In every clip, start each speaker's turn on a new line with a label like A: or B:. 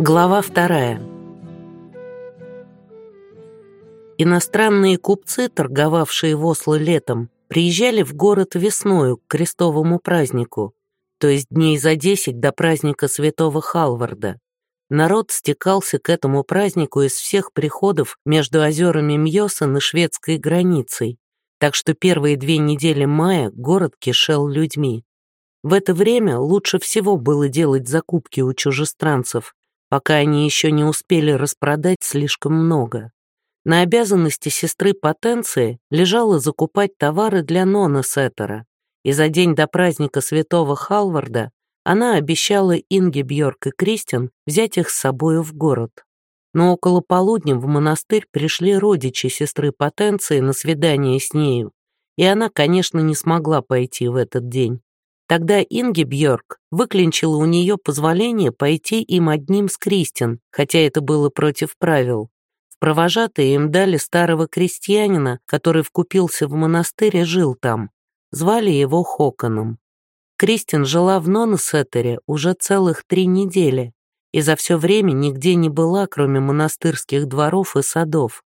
A: Глава вторая. Иностранные купцы, торговавшие в Осло летом, приезжали в город весною к крестовому празднику, то есть дней за десять до праздника святого Халварда. Народ стекался к этому празднику из всех приходов между озерами Мьосан и шведской границей, так что первые две недели мая город кишел людьми. В это время лучше всего было делать закупки у чужестранцев, пока они еще не успели распродать слишком много. На обязанности сестры Потенции лежало закупать товары для Нона Сеттера, и за день до праздника святого Халварда она обещала Инге Бьорк и Кристин взять их с собою в город. Но около полудня в монастырь пришли родичи сестры Потенции на свидание с нею, и она, конечно, не смогла пойти в этот день. Тогда Инги Бьорк выклинчила у нее позволение пойти им одним с Кристин, хотя это было против правил. В провожатые им дали старого крестьянина, который вкупился в монастырь и жил там. Звали его Хоконом. Кристин жила в Нонесеттере уже целых три недели, и за все время нигде не была, кроме монастырских дворов и садов.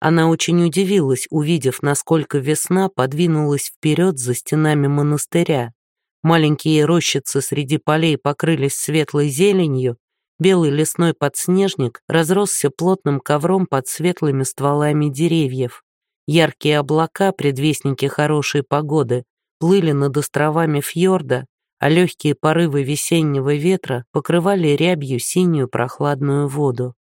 A: Она очень удивилась, увидев, насколько весна подвинулась вперед за стенами монастыря. Маленькие рощицы среди полей покрылись светлой зеленью, белый лесной подснежник разросся плотным ковром под светлыми стволами деревьев. Яркие облака, предвестники хорошей погоды, плыли над островами фьорда, а легкие порывы весеннего ветра покрывали рябью синюю прохладную воду.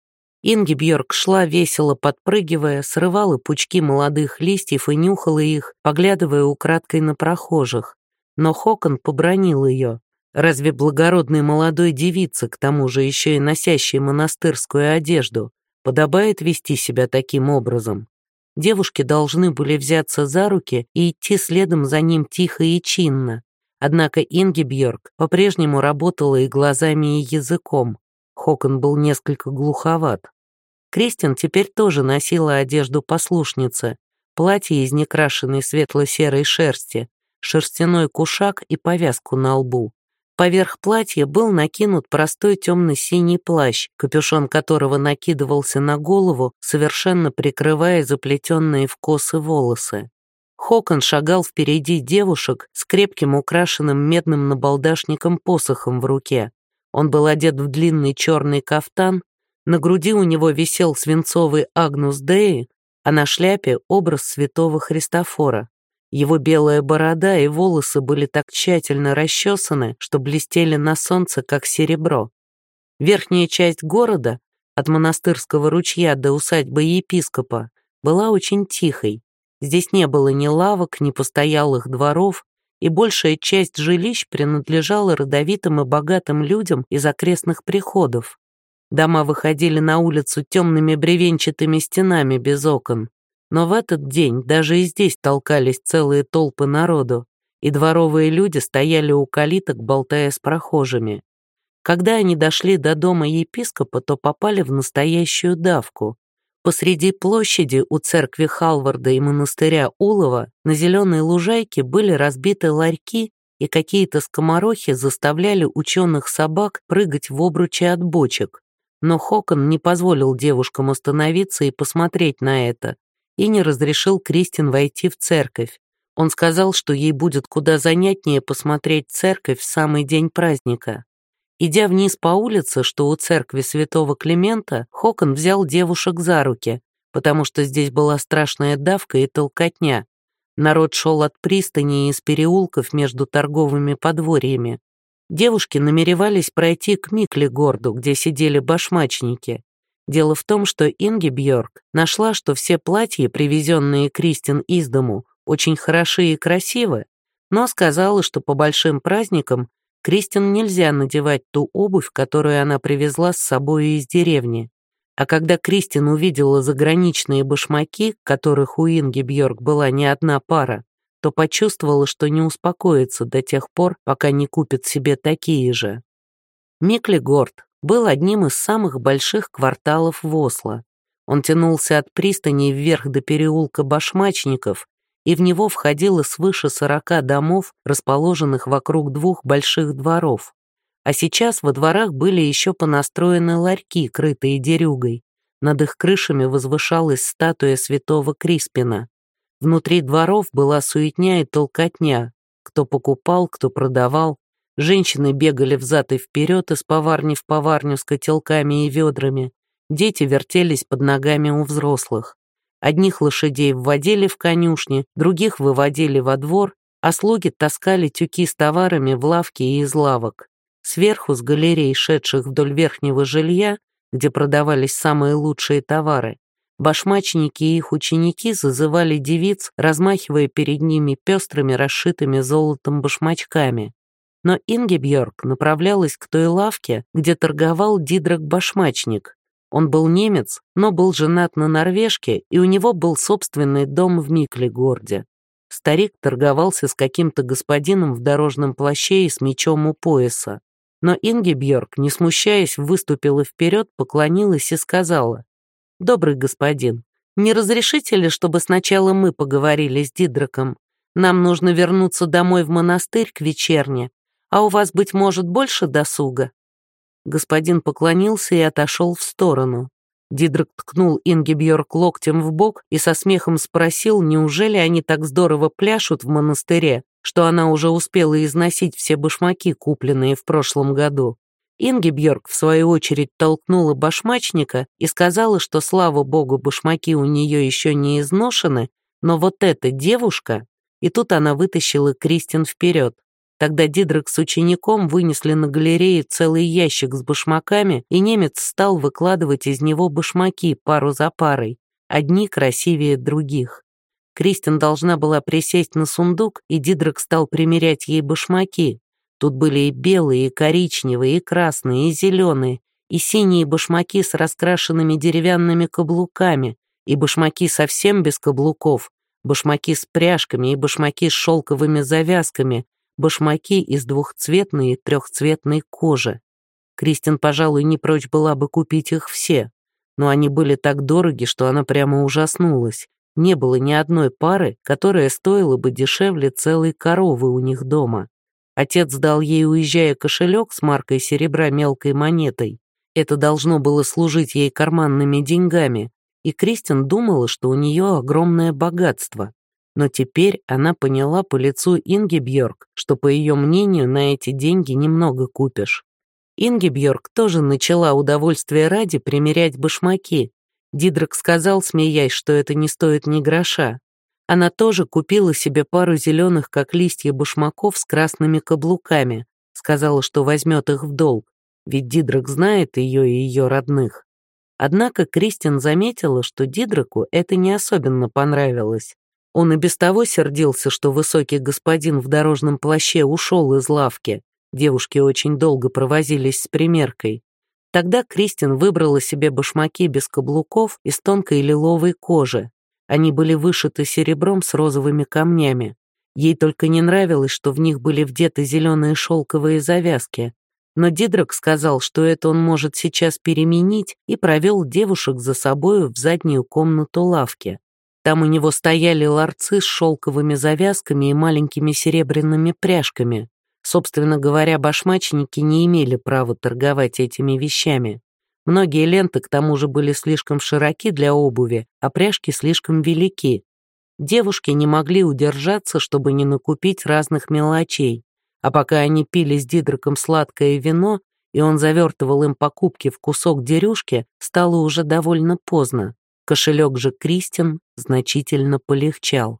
A: Инги Бьорк шла весело подпрыгивая, срывала пучки молодых листьев и нюхала их, поглядывая украдкой на прохожих, но Хокон побронил ее. Разве благородной молодой девице, к тому же еще и носящей монастырскую одежду, подобает вести себя таким образом? Девушки должны были взяться за руки и идти следом за ним тихо и чинно. Однако Инги Бьорк по-прежнему работала и глазами, и языком. Хокон был несколько глуховат. Кристин теперь тоже носила одежду послушницы, платье из некрашенной светло-серой шерсти, шерстяной кушак и повязку на лбу. Поверх платья был накинут простой темно-синий плащ, капюшон которого накидывался на голову, совершенно прикрывая заплетенные в косы волосы. Хокон шагал впереди девушек с крепким украшенным медным набалдашником посохом в руке. Он был одет в длинный черный кафтан, на груди у него висел свинцовый Агнус Деи, а на шляпе образ святого Христофора. Его белая борода и волосы были так тщательно расчесаны, что блестели на солнце, как серебро. Верхняя часть города, от монастырского ручья до усадьбы епископа, была очень тихой. Здесь не было ни лавок, ни постоялых дворов, и большая часть жилищ принадлежала родовитым и богатым людям из окрестных приходов. Дома выходили на улицу темными бревенчатыми стенами без окон, но в этот день даже и здесь толкались целые толпы народу, и дворовые люди стояли у калиток, болтая с прохожими. Когда они дошли до дома епископа, то попали в настоящую давку. Посреди площади у церкви Халварда и монастыря Улова на зеленой лужайке были разбиты ларьки, и какие-то скоморохи заставляли ученых собак прыгать в обручи от бочек. Но Хокон не позволил девушкам остановиться и посмотреть на это, и не разрешил Кристин войти в церковь. Он сказал, что ей будет куда занятнее посмотреть церковь в самый день праздника. Идя вниз по улице, что у церкви святого Климента, Хокон взял девушек за руки, потому что здесь была страшная давка и толкотня. Народ шел от пристани и из переулков между торговыми подворьями. Девушки намеревались пройти к Миклигорду, где сидели башмачники. Дело в том, что Инги Бьорк нашла, что все платья, привезенные Кристин из дому, очень хороши и красивы, но сказала, что по большим праздникам Кристин нельзя надевать ту обувь, которую она привезла с собой из деревни. А когда Кристин увидела заграничные башмаки, которых у Инги Бьорк была не одна пара, то почувствовала, что не успокоится до тех пор, пока не купит себе такие же. Микли Горд был одним из самых больших кварталов в Осло. Он тянулся от пристани вверх до переулка Башмачников, и в него входило свыше сорока домов, расположенных вокруг двух больших дворов. А сейчас во дворах были еще понастроены ларьки, крытые дерюгой. Над их крышами возвышалась статуя святого Криспина. Внутри дворов была суетня и толкотня. Кто покупал, кто продавал. Женщины бегали взад и вперед из поварни в поварню с котелками и ведрами. Дети вертелись под ногами у взрослых. Одних лошадей вводили в конюшни, других выводили во двор, а слуги таскали тюки с товарами в лавки и из лавок. Сверху, с галерей, шедших вдоль верхнего жилья, где продавались самые лучшие товары, башмачники и их ученики зазывали девиц, размахивая перед ними пестрыми, расшитыми золотом башмачками. Но Ингебьорг направлялась к той лавке, где торговал Дидрак-башмачник. Он был немец, но был женат на норвежке, и у него был собственный дом в Миклегорде. Старик торговался с каким-то господином в дорожном плаще и с мечом у пояса. Но Инги Бьорк, не смущаясь, выступила вперед, поклонилась и сказала, «Добрый господин, не разрешите ли, чтобы сначала мы поговорили с Дидраком? Нам нужно вернуться домой в монастырь к вечерне, а у вас, быть может, больше досуга?» Господин поклонился и отошел в сторону. Дидрак ткнул Ингебьорг локтем в бок и со смехом спросил, неужели они так здорово пляшут в монастыре, что она уже успела износить все башмаки, купленные в прошлом году. Ингебьорг, в свою очередь, толкнула башмачника и сказала, что, слава богу, башмаки у нее еще не изношены, но вот эта девушка... И тут она вытащила Кристин вперед. Тогда Дидрак с учеником вынесли на галерее целый ящик с башмаками, и немец стал выкладывать из него башмаки пару за парой, одни красивее других. Кристин должна была присесть на сундук, и Дидрак стал примерять ей башмаки. Тут были и белые, и коричневые, и красные, и зеленые, и синие башмаки с раскрашенными деревянными каблуками, и башмаки совсем без каблуков, башмаки с пряжками и башмаки с шелковыми завязками, башмаки из двухцветной и трехцветной кожи. Кристин, пожалуй, не прочь была бы купить их все, но они были так дороги, что она прямо ужаснулась. Не было ни одной пары, которая стоила бы дешевле целой коровы у них дома. Отец дал ей, уезжая, кошелек с маркой серебра мелкой монетой. Это должно было служить ей карманными деньгами, и Кристин думала, что у нее огромное богатство. Но теперь она поняла по лицу Инги Бьорк, что, по ее мнению, на эти деньги немного купишь. Инги Бьорк тоже начала удовольствие ради примерять башмаки. Дидрак сказал, смеясь, что это не стоит ни гроша. Она тоже купила себе пару зеленых, как листья башмаков с красными каблуками. Сказала, что возьмет их в долг, ведь Дидрак знает ее и ее родных. Однако Кристин заметила, что Дидраку это не особенно понравилось. Он и без того сердился, что высокий господин в дорожном плаще ушел из лавки. Девушки очень долго провозились с примеркой. Тогда Кристин выбрала себе башмаки без каблуков из тонкой лиловой кожи. Они были вышиты серебром с розовыми камнями. Ей только не нравилось, что в них были вдеты зеленые шелковые завязки. Но Дидрак сказал, что это он может сейчас переменить, и провел девушек за собою в заднюю комнату лавки. Там у него стояли ларцы с шелковыми завязками и маленькими серебряными пряжками. Собственно говоря, башмачники не имели права торговать этими вещами. Многие ленты к тому же были слишком широки для обуви, а пряжки слишком велики. Девушки не могли удержаться, чтобы не накупить разных мелочей. А пока они пили с Дидраком сладкое вино, и он завертывал им покупки в кусок дерюшки, стало уже довольно поздно. Кошелек же Кристин значительно полегчал.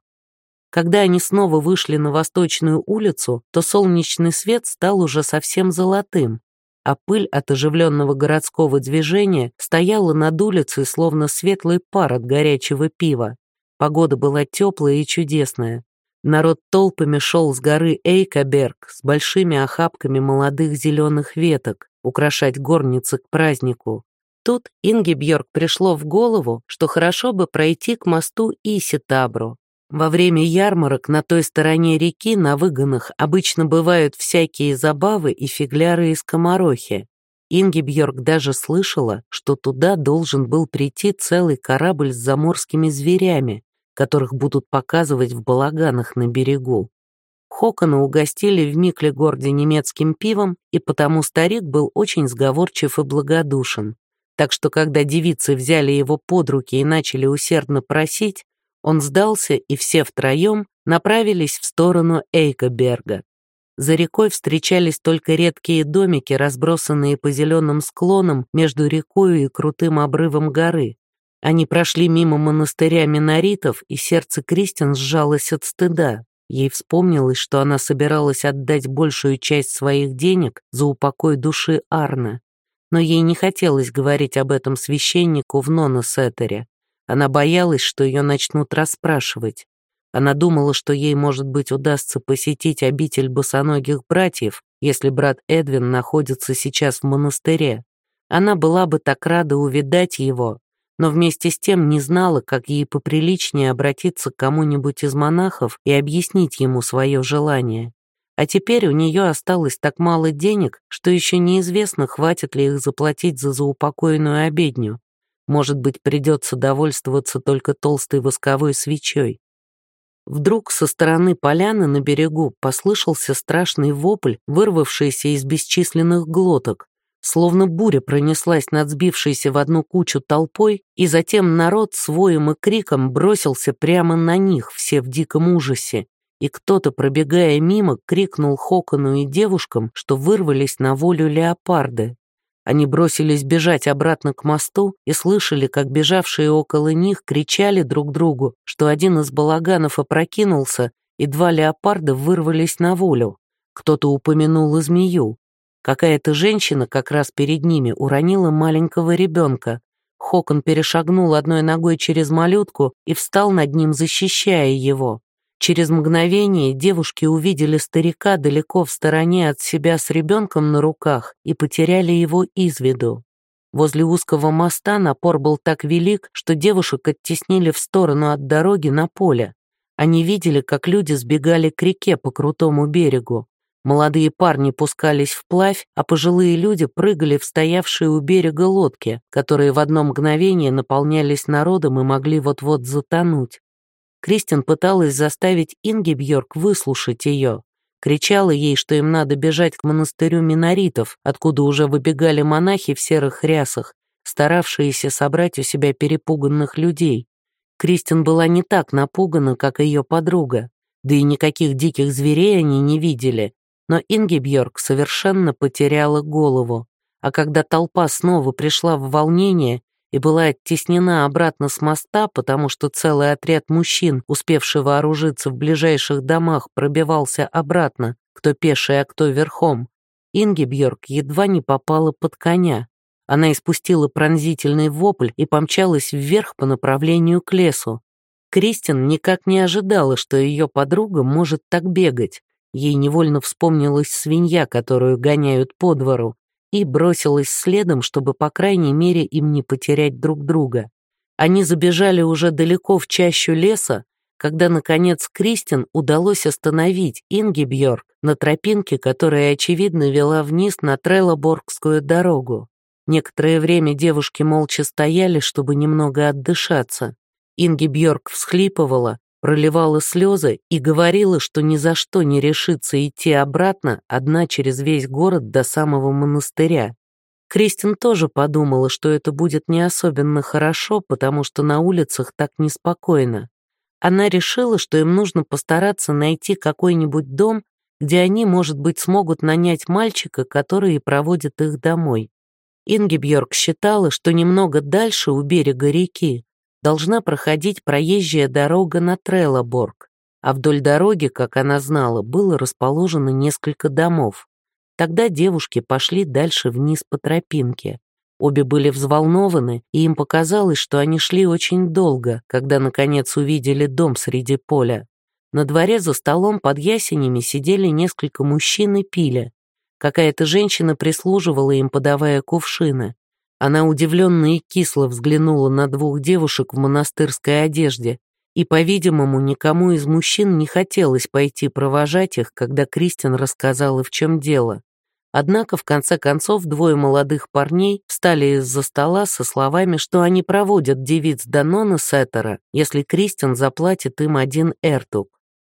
A: Когда они снова вышли на Восточную улицу, то солнечный свет стал уже совсем золотым, а пыль от оживленного городского движения стояла над улицей, словно светлый пар от горячего пива. Погода была теплая и чудесная. Народ толпами шел с горы Эйкоберг с большими охапками молодых зеленых веток, украшать горницы к празднику. Тут Инге Бьорк пришло в голову, что хорошо бы пройти к мосту Иситабру. Во время ярмарок на той стороне реки на выгонах обычно бывают всякие забавы и фигляры из комарохи. Инги Бьорк даже слышала, что туда должен был прийти целый корабль с заморскими зверями, которых будут показывать в балаганах на берегу. Хокона угостили в Микле-горде немецким пивом, и потому старик был очень сговорчив и благодушен. Так что, когда девицы взяли его под руки и начали усердно просить, он сдался, и все втроем направились в сторону Эйкоберга. За рекой встречались только редкие домики, разбросанные по зеленым склонам между рекой и крутым обрывом горы. Они прошли мимо монастыря миноритов, и сердце Кристин сжалось от стыда. Ей вспомнилось, что она собиралась отдать большую часть своих денег за упокой души Арна. Но ей не хотелось говорить об этом священнику в Ноносетере. Она боялась, что ее начнут расспрашивать. Она думала, что ей, может быть, удастся посетить обитель босоногих братьев, если брат Эдвин находится сейчас в монастыре. Она была бы так рада увидать его, но вместе с тем не знала, как ей поприличнее обратиться к кому-нибудь из монахов и объяснить ему свое желание. А теперь у нее осталось так мало денег, что еще неизвестно, хватит ли их заплатить за заупокойную обедню. Может быть, придется довольствоваться только толстой восковой свечой. Вдруг со стороны поляны на берегу послышался страшный вопль, вырвавшийся из бесчисленных глоток. Словно буря пронеслась над сбившейся в одну кучу толпой, и затем народ с воем и криком бросился прямо на них, все в диком ужасе. И кто-то, пробегая мимо, крикнул Хокону и девушкам, что вырвались на волю леопарды. Они бросились бежать обратно к мосту и слышали, как бежавшие около них кричали друг другу, что один из балаганов опрокинулся, и два леопарда вырвались на волю. Кто-то упомянул змею. Какая-то женщина как раз перед ними уронила маленького ребенка. Хокон перешагнул одной ногой через малютку и встал над ним, защищая его. Через мгновение девушки увидели старика далеко в стороне от себя с ребенком на руках и потеряли его из виду. Возле узкого моста напор был так велик, что девушек оттеснили в сторону от дороги на поле. Они видели, как люди сбегали к реке по крутому берегу. Молодые парни пускались вплавь, а пожилые люди прыгали в стоявшие у берега лодки, которые в одно мгновение наполнялись народом и могли вот-вот затонуть. Кристин пыталась заставить Инги Бьорк выслушать ее. Кричала ей, что им надо бежать к монастырю миноритов, откуда уже выбегали монахи в серых рясах, старавшиеся собрать у себя перепуганных людей. Кристин была не так напугана, как ее подруга, да и никаких диких зверей они не видели, но Инги Бьорк совершенно потеряла голову. А когда толпа снова пришла в волнение и была оттеснена обратно с моста, потому что целый отряд мужчин, успевший вооружиться в ближайших домах, пробивался обратно, кто пеший, а кто верхом, Инги Бьорк едва не попала под коня. Она испустила пронзительный вопль и помчалась вверх по направлению к лесу. Кристин никак не ожидала, что ее подруга может так бегать. Ей невольно вспомнилась свинья, которую гоняют по двору, и бросилась следом, чтобы, по крайней мере, им не потерять друг друга. Они забежали уже далеко в чащу леса, когда, наконец, Кристин удалось остановить Инги Бьорк на тропинке, которая, очевидно, вела вниз на Треллоборгскую дорогу. Некоторое время девушки молча стояли, чтобы немного отдышаться. Инги Бьорк всхлипывала, проливала слезы и говорила, что ни за что не решится идти обратно одна через весь город до самого монастыря. Кристин тоже подумала, что это будет не особенно хорошо, потому что на улицах так неспокойно. Она решила, что им нужно постараться найти какой-нибудь дом, где они, может быть, смогут нанять мальчика, который и проводит их домой. Инги Бьорк считала, что немного дальше, у берега реки, должна проходить проезжая дорога на Треллоборг, а вдоль дороги, как она знала, было расположено несколько домов. Тогда девушки пошли дальше вниз по тропинке. Обе были взволнованы, и им показалось, что они шли очень долго, когда, наконец, увидели дом среди поля. На дворе за столом под ясенями сидели несколько мужчин и пили. Какая-то женщина прислуживала им, подавая кувшины. Она удивленно и кисло взглянула на двух девушек в монастырской одежде, и, по-видимому, никому из мужчин не хотелось пойти провожать их, когда Кристин рассказала, в чем дело. Однако, в конце концов, двое молодых парней встали из-за стола со словами, что они проводят девиц Данона Сеттера, если Кристин заплатит им один эртук.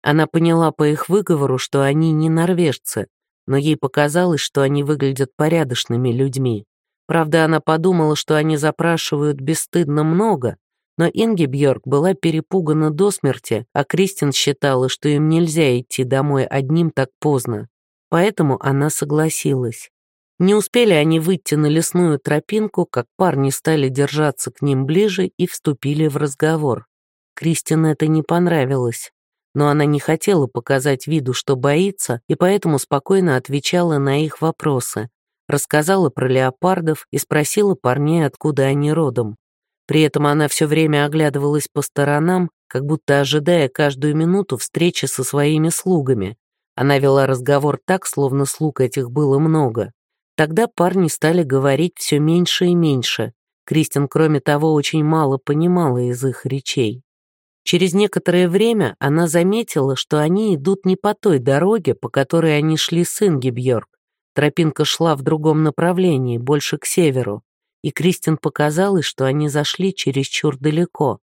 A: Она поняла по их выговору, что они не норвежцы, но ей показалось, что они выглядят порядочными людьми. Правда, она подумала, что они запрашивают бесстыдно много, но Инги Бьорк была перепугана до смерти, а Кристин считала, что им нельзя идти домой одним так поздно. Поэтому она согласилась. Не успели они выйти на лесную тропинку, как парни стали держаться к ним ближе и вступили в разговор. Кристин это не понравилось, но она не хотела показать виду, что боится, и поэтому спокойно отвечала на их вопросы, рассказала про леопардов и спросила парней, откуда они родом. При этом она все время оглядывалась по сторонам, как будто ожидая каждую минуту встречи со своими слугами. Она вела разговор так, словно слуг этих было много. Тогда парни стали говорить все меньше и меньше. Кристин, кроме того, очень мало понимала из их речей. Через некоторое время она заметила, что они идут не по той дороге, по которой они шли с Ингибьорг. Тропинка шла в другом направлении, больше к северу, и Кристин показалось, что они зашли чересчур далеко.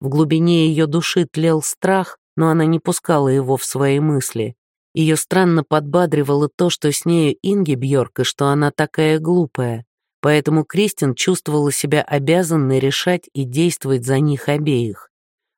A: В глубине ее души тлел страх, но она не пускала его в свои мысли. Ее странно подбадривало то, что с нею Инги Бьорк и что она такая глупая. Поэтому Кристин чувствовала себя обязанной решать и действовать за них обеих.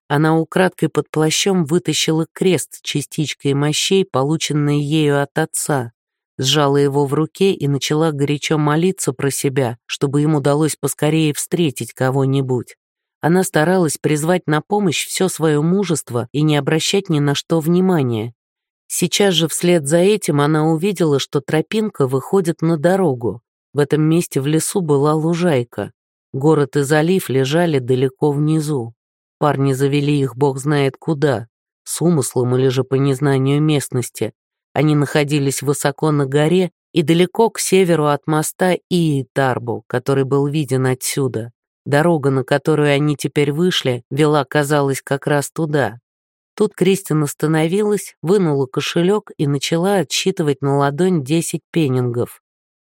A: Она украдкой под плащом вытащила крест частичкой мощей, полученной ею от отца, сжала его в руке и начала горячо молиться про себя, чтобы им удалось поскорее встретить кого-нибудь. Она старалась призвать на помощь все свое мужество и не обращать ни на что внимания, Сейчас же вслед за этим она увидела, что тропинка выходит на дорогу. В этом месте в лесу была лужайка. Город и залив лежали далеко внизу. Парни завели их бог знает куда, с умыслом или же по незнанию местности. Они находились высоко на горе и далеко к северу от моста Иитарбу, который был виден отсюда. Дорога, на которую они теперь вышли, вела, казалось, как раз туда. Тут Кристин остановилась, вынула кошелек и начала отсчитывать на ладонь десять пеннингов.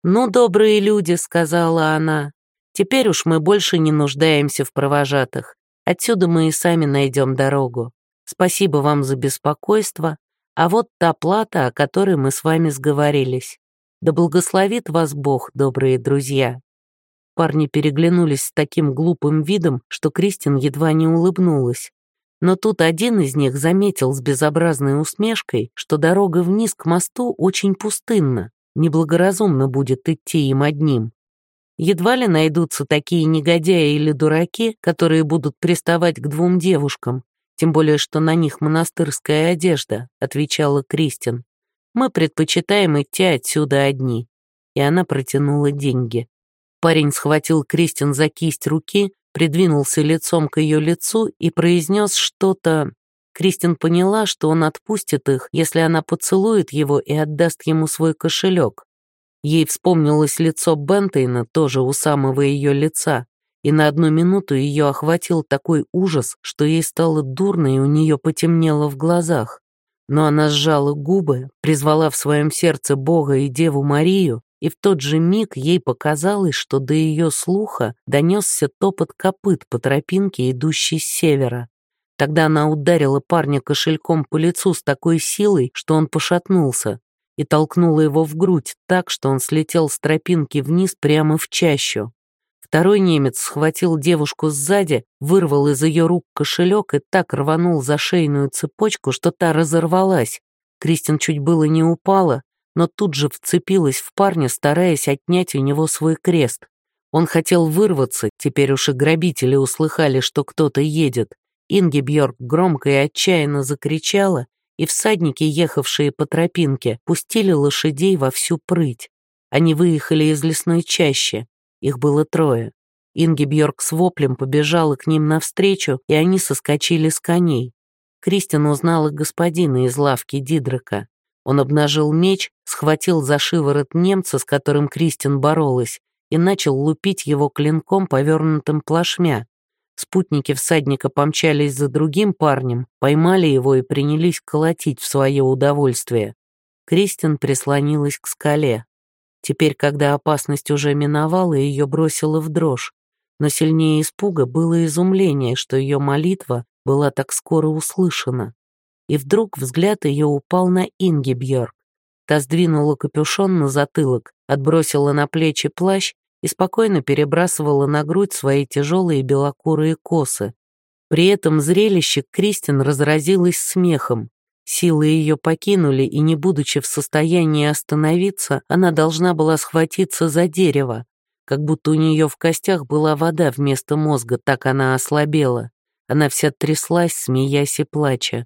A: «Ну, добрые люди», — сказала она, — «теперь уж мы больше не нуждаемся в провожатых. Отсюда мы и сами найдем дорогу. Спасибо вам за беспокойство, а вот та плата, о которой мы с вами сговорились. Да благословит вас Бог, добрые друзья». Парни переглянулись с таким глупым видом, что Кристин едва не улыбнулась. Но тут один из них заметил с безобразной усмешкой, что дорога вниз к мосту очень пустынна, неблагоразумно будет идти им одним. Едва ли найдутся такие негодяи или дураки, которые будут приставать к двум девушкам, тем более что на них монастырская одежда, отвечала Кристин. Мы предпочитаем идти отсюда одни. И она протянула деньги. Парень схватил Кристин за кисть руки, придвинулся лицом к ее лицу и произнес что-то. Кристин поняла, что он отпустит их, если она поцелует его и отдаст ему свой кошелек. Ей вспомнилось лицо Бентейна, тоже у самого ее лица, и на одну минуту ее охватил такой ужас, что ей стало дурно и у нее потемнело в глазах. Но она сжала губы, призвала в своем сердце Бога и Деву Марию и в тот же миг ей показалось, что до ее слуха донесся топот копыт по тропинке, идущей с севера. Тогда она ударила парня кошельком по лицу с такой силой, что он пошатнулся, и толкнула его в грудь так, что он слетел с тропинки вниз прямо в чащу. Второй немец схватил девушку сзади, вырвал из ее рук кошелек и так рванул за шейную цепочку, что та разорвалась. Кристин чуть было не упала, но тут же вцепилась в парня, стараясь отнять у него свой крест. Он хотел вырваться, теперь уж и грабители услыхали, что кто-то едет. Инги Бьорк громко и отчаянно закричала, и всадники, ехавшие по тропинке, пустили лошадей во всю прыть. Они выехали из лесной чащи. Их было трое. Инги Бьорк с воплем побежала к ним навстречу, и они соскочили с коней. Кристин узнала господина из лавки Дидрака. Он обнажил меч, схватил за шиворот немца, с которым Кристин боролась, и начал лупить его клинком, повернутым плашмя. Спутники всадника помчались за другим парнем, поймали его и принялись колотить в свое удовольствие. Кристин прислонилась к скале. Теперь, когда опасность уже миновала, ее бросило в дрожь. Но сильнее испуга было изумление, что ее молитва была так скоро услышана. и вдруг взгляд ее упал на Инги Бьорк. Та сдвинула капюшон на затылок, отбросила на плечи плащ и спокойно перебрасывала на грудь свои тяжелые белокурые косы. При этом зрелище Кристин разразилась смехом. Силы ее покинули, и не будучи в состоянии остановиться, она должна была схватиться за дерево, как будто у нее в костях была вода вместо мозга, так она ослабела. Она вся тряслась, смеясь и плача.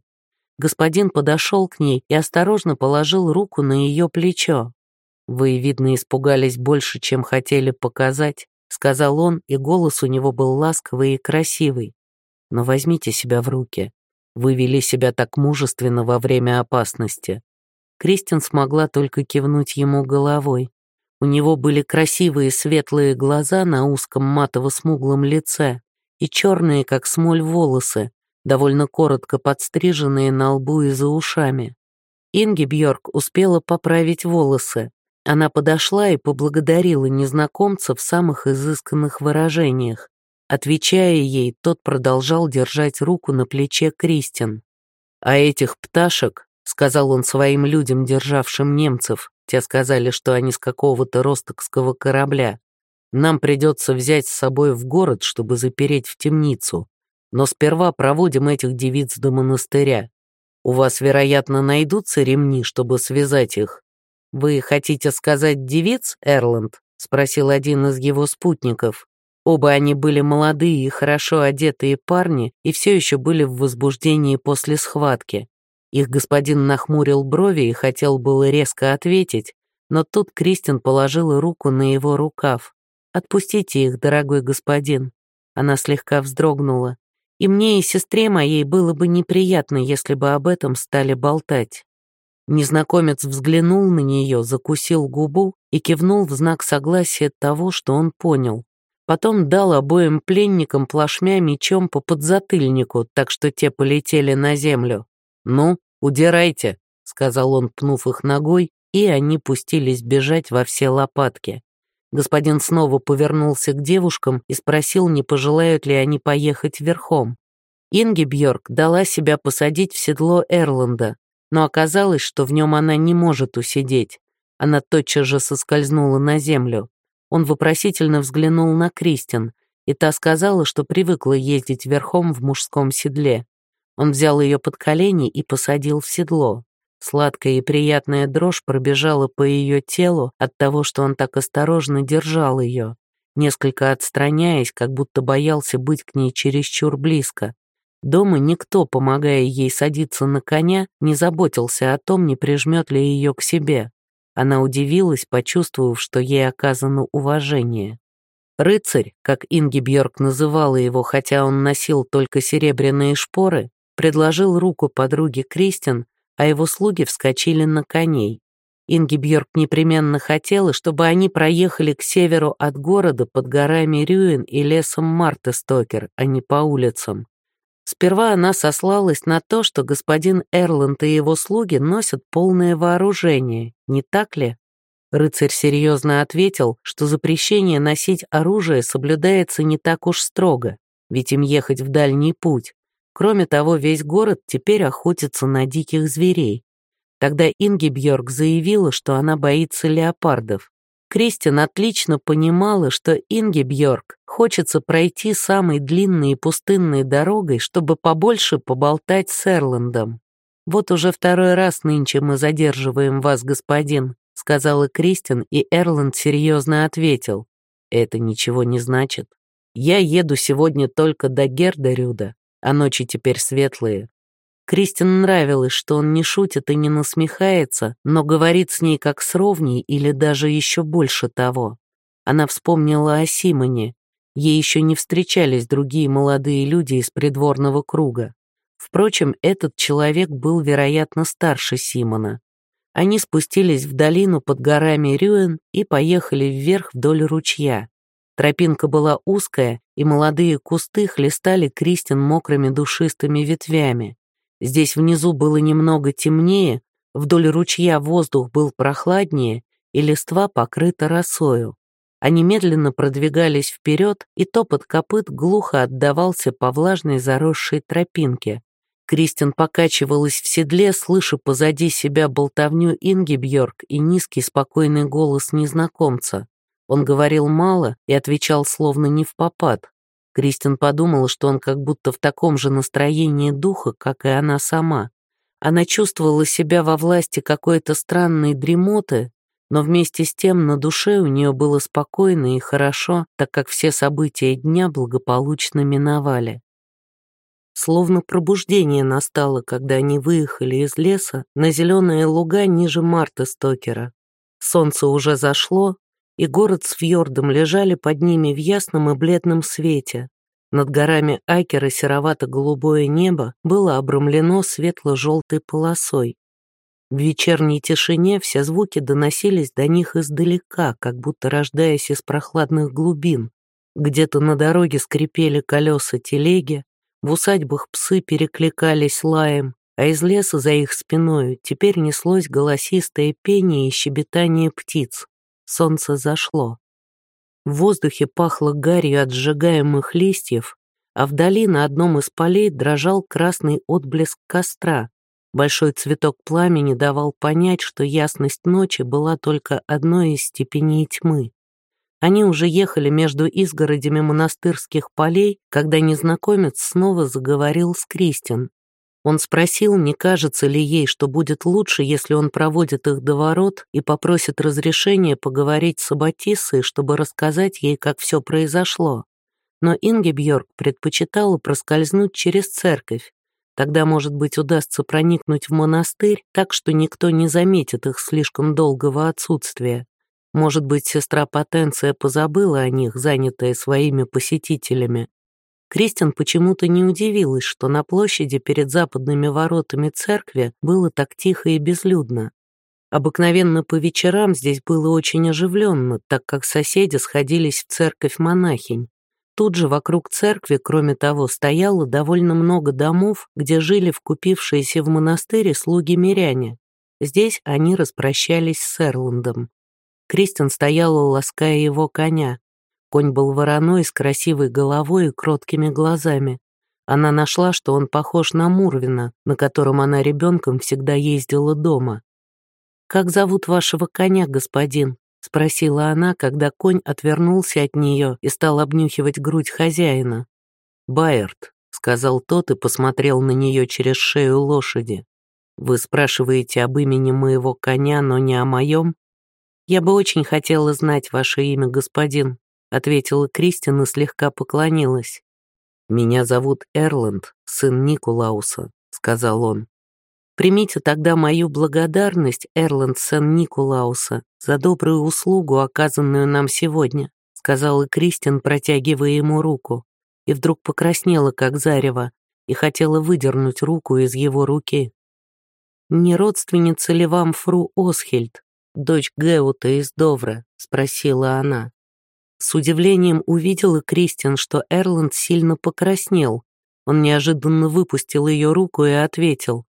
A: Господин подошел к ней и осторожно положил руку на ее плечо. «Вы, видно, испугались больше, чем хотели показать», — сказал он, и голос у него был ласковый и красивый. «Но возьмите себя в руки. Вы вели себя так мужественно во время опасности». Кристин смогла только кивнуть ему головой. У него были красивые светлые глаза на узком матово-смуглом лице и черные, как смоль, волосы, довольно коротко подстриженные на лбу и за ушами. Инги Бьорк успела поправить волосы. Она подошла и поблагодарила незнакомца в самых изысканных выражениях. Отвечая ей, тот продолжал держать руку на плече Кристин. «А этих пташек», — сказал он своим людям, державшим немцев, те сказали, что они с какого-то ростокского корабля. Нам придется взять с собой в город, чтобы запереть в темницу. Но сперва проводим этих девиц до монастыря. У вас, вероятно, найдутся ремни, чтобы связать их. Вы хотите сказать девиц, Эрланд? Спросил один из его спутников. Оба они были молодые и хорошо одетые парни и все еще были в возбуждении после схватки. Их господин нахмурил брови и хотел было резко ответить, но тут Кристин положила руку на его рукав. «Отпустите их, дорогой господин». Она слегка вздрогнула. «И мне, и сестре моей было бы неприятно, если бы об этом стали болтать». Незнакомец взглянул на нее, закусил губу и кивнул в знак согласия того, что он понял. Потом дал обоим пленникам плашмя мечом по подзатыльнику, так что те полетели на землю. «Ну, удирайте», — сказал он, пнув их ногой, и они пустились бежать во все лопатки. Господин снова повернулся к девушкам и спросил, не пожелают ли они поехать верхом. Инги Бьорк дала себя посадить в седло Эрланда, но оказалось, что в нем она не может усидеть. Она тотчас же соскользнула на землю. Он вопросительно взглянул на Кристин, и та сказала, что привыкла ездить верхом в мужском седле. Он взял ее под колени и посадил в седло. Сладкая и приятная дрожь пробежала по ее телу от того, что он так осторожно держал ее, несколько отстраняясь, как будто боялся быть к ней чересчур близко. Дома никто, помогая ей садиться на коня, не заботился о том, не прижмет ли ее к себе. Она удивилась, почувствовав, что ей оказано уважение. Рыцарь, как Инги Бьорк называла его, хотя он носил только серебряные шпоры, предложил руку подруге Кристин, а его слуги вскочили на коней. Инги Бьорк непременно хотела, чтобы они проехали к северу от города под горами Рюин и лесом Мартестокер, а не по улицам. Сперва она сослалась на то, что господин Эрланд и его слуги носят полное вооружение, не так ли? Рыцарь серьезно ответил, что запрещение носить оружие соблюдается не так уж строго, ведь им ехать в дальний путь. Кроме того, весь город теперь охотится на диких зверей. Тогда Инги Бьорк заявила, что она боится леопардов. Кристин отлично понимала, что Инги Бьорк хочется пройти самой длинной и пустынной дорогой, чтобы побольше поболтать с Эрландом. «Вот уже второй раз нынче мы задерживаем вас, господин», сказала Кристин, и Эрланд серьезно ответил. «Это ничего не значит. Я еду сегодня только до Гердарюда, а ночи теперь светлые. Кристин нравилось, что он не шутит и не насмехается, но говорит с ней как с ровней или даже еще больше того. Она вспомнила о Симоне. Ей еще не встречались другие молодые люди из придворного круга. Впрочем, этот человек был, вероятно, старше Симона. Они спустились в долину под горами Рюэн и поехали вверх вдоль ручья. Тропинка была узкая, и молодые кусты хлестали Кристин мокрыми душистыми ветвями. Здесь внизу было немного темнее, вдоль ручья воздух был прохладнее, и листва покрыта росою. Они медленно продвигались вперед, и топот копыт глухо отдавался по влажной заросшей тропинке. Кристин покачивалась в седле, слыша позади себя болтовню Инги Бьорк и низкий спокойный голос незнакомца. Он говорил мало и отвечал словно не в попад. Кристин подумала, что он как будто в таком же настроении духа, как и она сама. Она чувствовала себя во власти какой-то странной дремоты, но вместе с тем на душе у нее было спокойно и хорошо, так как все события дня благополучно миновали. Словно пробуждение настало, когда они выехали из леса на зеленые луга ниже Марта Стокера. Солнце уже зашло, и город с фьордом лежали под ними в ясном и бледном свете. Над горами Акера серовато-голубое небо было обрамлено светло-желтой полосой. В вечерней тишине все звуки доносились до них издалека, как будто рождаясь из прохладных глубин. Где-то на дороге скрипели колеса телеги, в усадьбах псы перекликались лаем, а из леса за их спиною теперь неслось голосистое пение и щебетание птиц. Солнце зашло. В воздухе пахло гарью от сжигаемых листьев, а вдали на одном из полей дрожал красный отблеск костра. Большой цветок пламени давал понять, что ясность ночи была только одной из степеней тьмы. Они уже ехали между изгородями монастырских полей, когда незнакомец снова заговорил с Кристин. Он спросил, не кажется ли ей, что будет лучше, если он проводит их до ворот и попросит разрешения поговорить с Аббатиссой, чтобы рассказать ей, как все произошло. Но Инге Бьорк предпочитала проскользнуть через церковь. Тогда, может быть, удастся проникнуть в монастырь так, что никто не заметит их слишком долгого отсутствия. Может быть, сестра Потенция позабыла о них, занятая своими посетителями. Кристин почему-то не удивилась, что на площади перед западными воротами церкви было так тихо и безлюдно. Обыкновенно по вечерам здесь было очень оживленно, так как соседи сходились в церковь монахинь. Тут же вокруг церкви, кроме того, стояло довольно много домов, где жили вкупившиеся в монастыре слуги-миряне. Здесь они распрощались с Эрландом. Кристин стояла, лаская его коня. Конь был вороной с красивой головой и кроткими глазами. Она нашла, что он похож на Мурвина, на котором она ребенком всегда ездила дома. «Как зовут вашего коня, господин?» — спросила она, когда конь отвернулся от нее и стал обнюхивать грудь хозяина. «Байерт», — сказал тот и посмотрел на нее через шею лошади. «Вы спрашиваете об имени моего коня, но не о моем?» «Я бы очень хотела знать ваше имя, господин», ответила Кристин и слегка поклонилась. «Меня зовут Эрланд, сын Никулауса», — сказал он. «Примите тогда мою благодарность, Эрланд, сын Никулауса, за добрую услугу, оказанную нам сегодня», — сказала Кристин, протягивая ему руку, и вдруг покраснела, как зарево, и хотела выдернуть руку из его руки. «Не родственница ли вам фру Осхельд, дочь Геута из Довра?» — спросила она. С удивлением увидела Кристин, что Эрланд сильно покраснел. Он неожиданно выпустил ее руку и ответил.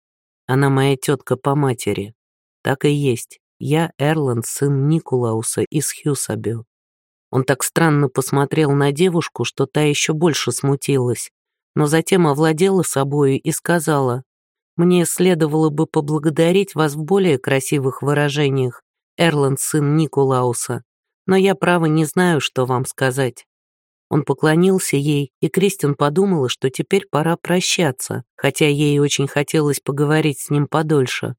A: «Она моя тетка по матери». «Так и есть. Я Эрланд, сын Никулауса из Хьюсабю». Он так странно посмотрел на девушку, что та еще больше смутилась, но затем овладела собою и сказала, «Мне следовало бы поблагодарить вас в более красивых выражениях, Эрланд, сын Никулауса, но я, право, не знаю, что вам сказать». Он поклонился ей, и Кристин подумала, что теперь пора прощаться, хотя ей очень хотелось поговорить с ним подольше.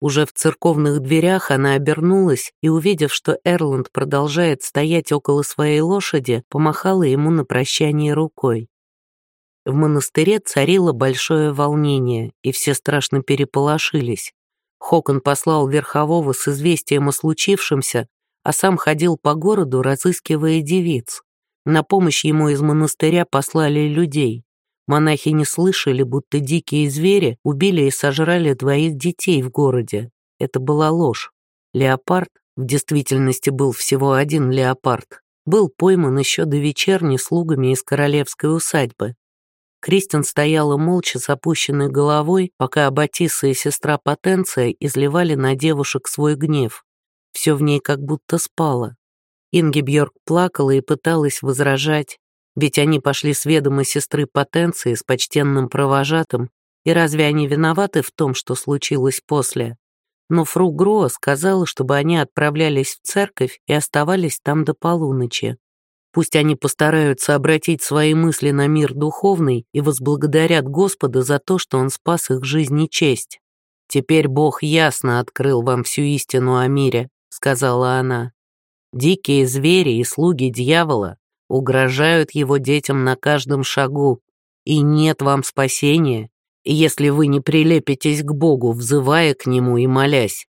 A: Уже в церковных дверях она обернулась и, увидев, что Эрланд продолжает стоять около своей лошади, помахала ему на прощание рукой. В монастыре царило большое волнение, и все страшно переполошились. Хокон послал верхового с известием о случившемся, а сам ходил по городу, разыскивая девиц. На помощь ему из монастыря послали людей. Монахи не слышали, будто дикие звери убили и сожрали двоих детей в городе. Это была ложь. Леопард, в действительности был всего один леопард, был пойман еще до вечерни слугами из королевской усадьбы. Кристин стояла молча с опущенной головой, пока Аббатиса и сестра Потенция изливали на девушек свой гнев. Все в ней как будто спало. Инги Бьорк плакала и пыталась возражать, ведь они пошли с ведома сестры Потенции с почтенным провожатым, И разве они виноваты в том, что случилось после? Но фру Гроа сказала, чтобы они отправлялись в церковь и оставались там до полуночи. Пусть они постараются обратить свои мысли на мир духовный и возблагодарят Господа за то, что Он спас их жизнь и честь. «Теперь Бог ясно открыл вам всю истину о мире», — сказала она. «Дикие звери и слуги дьявола угрожают его детям на каждом шагу, и нет вам спасения, если вы не прилепитесь к Богу, взывая к Нему и молясь.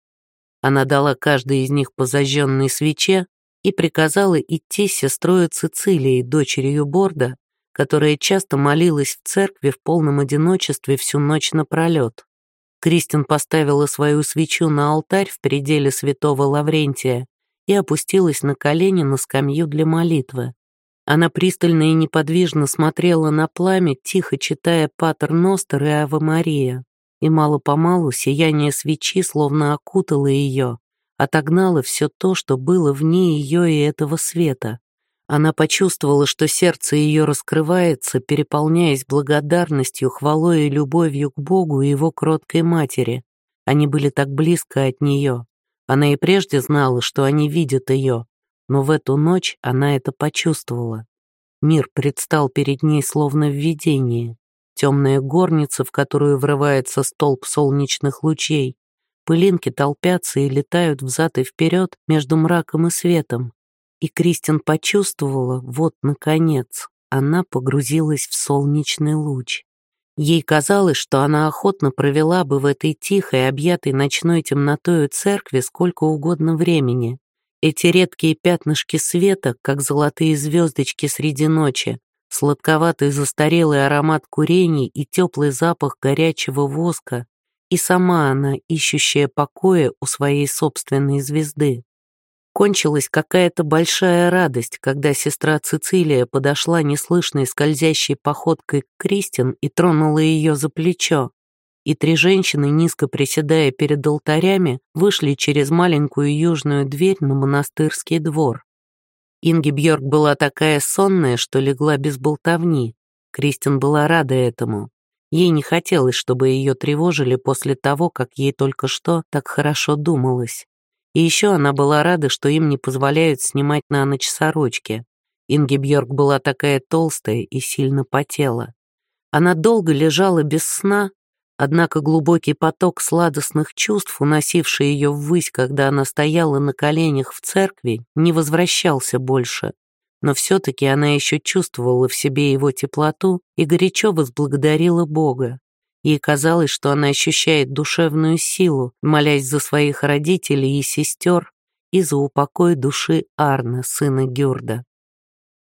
A: Она дала каждой из них по зажженной свече и приказала идти с сестрой Цицилией, дочерью Борда, которая часто молилась в церкви в полном одиночестве всю ночь напролет. Кристин поставила свою свечу на алтарь в пределе святого Лаврентия и опустилась на колени на скамью для молитвы. Она пристально и неподвижно смотрела на пламя, тихо читая Патер Ностер и Ава Мария, и мало-помалу сияние свечи словно окутало ее, отогнало все то, что было вне ее и этого света. Она почувствовала, что сердце ее раскрывается, переполняясь благодарностью, хвалой и любовью к Богу и его кроткой матери. Они были так близко от нее. Она и прежде знала, что они видят ее, но в эту ночь она это почувствовала. Мир предстал перед ней словно в видении. Темная горница, в которую врывается столб солнечных лучей. Пылинки толпятся и летают взад и вперед между мраком и светом. И Кристин почувствовала, вот, наконец, она погрузилась в солнечный луч. Ей казалось, что она охотно провела бы в этой тихой, объятой ночной темнотою церкви сколько угодно времени, эти редкие пятнышки света, как золотые звездочки среди ночи, сладковатый застарелый аромат курений и теплый запах горячего воска, и сама она, ищущая покоя у своей собственной звезды. Кончилась какая-то большая радость, когда сестра Цицилия подошла неслышной скользящей походкой к Кристин и тронула ее за плечо и три женщины, низко приседая перед алтарями, вышли через маленькую южную дверь на монастырский двор. Инги Бьорк была такая сонная, что легла без болтовни. Кристин была рада этому. Ей не хотелось, чтобы ее тревожили после того, как ей только что так хорошо думалось. И еще она была рада, что им не позволяют снимать на ночь сорочки. Инги Бьорк была такая толстая и сильно потела. Она долго лежала без сна, Однако глубокий поток сладостных чувств, уносивший ее ввысь, когда она стояла на коленях в церкви, не возвращался больше. Но все-таки она еще чувствовала в себе его теплоту и горячо возблагодарила Бога. Ей казалось, что она ощущает душевную силу, молясь за своих родителей и сестер и за упокой души Арна, сына Гюрда.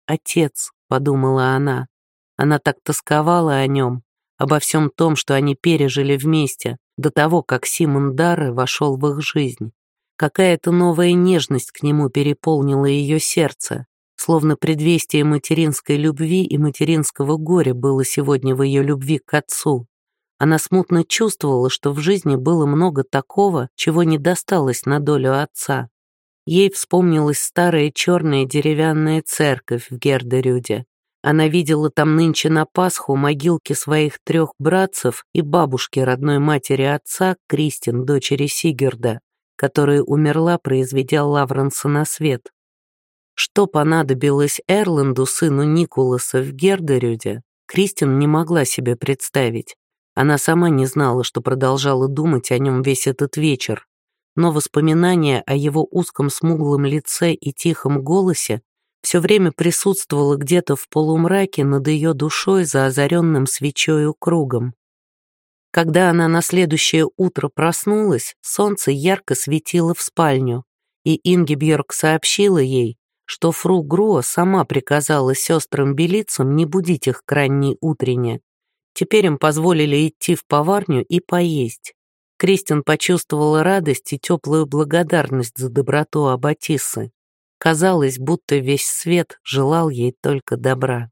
A: «Отец», — подумала она, — она так тосковала о нем, обо всем том, что они пережили вместе, до того, как Симон Дары вошел в их жизнь. Какая-то новая нежность к нему переполнила ее сердце, словно предвестие материнской любви и материнского горя было сегодня в ее любви к отцу. Она смутно чувствовала, что в жизни было много такого, чего не досталось на долю отца. Ей вспомнилась старая черная деревянная церковь в Гердерюде, она видела там нынче на Пасху могилки своих трех братцев и бабушки родной матери отца, Кристин, дочери Сигерда, которая умерла, произведя Лавренса на свет. Что понадобилось Эрланду, сыну Николаса, в Гердерюде, Кристин не могла себе представить. Она сама не знала, что продолжала думать о нем весь этот вечер, но воспоминания о его узком смуглом лице и тихом голосе все время присутствовала где-то в полумраке над ее душой за озаренным свечою кругом. Когда она на следующее утро проснулась, солнце ярко светило в спальню, и Ингебьерг сообщила ей, что фру Груа сама приказала сестрам Белицам не будить их к ранней утрене. Теперь им позволили идти в поварню и поесть. Кристин почувствовала радость и теплую благодарность за доброту Аббатисы. Казалось, будто весь свет желал ей только добра.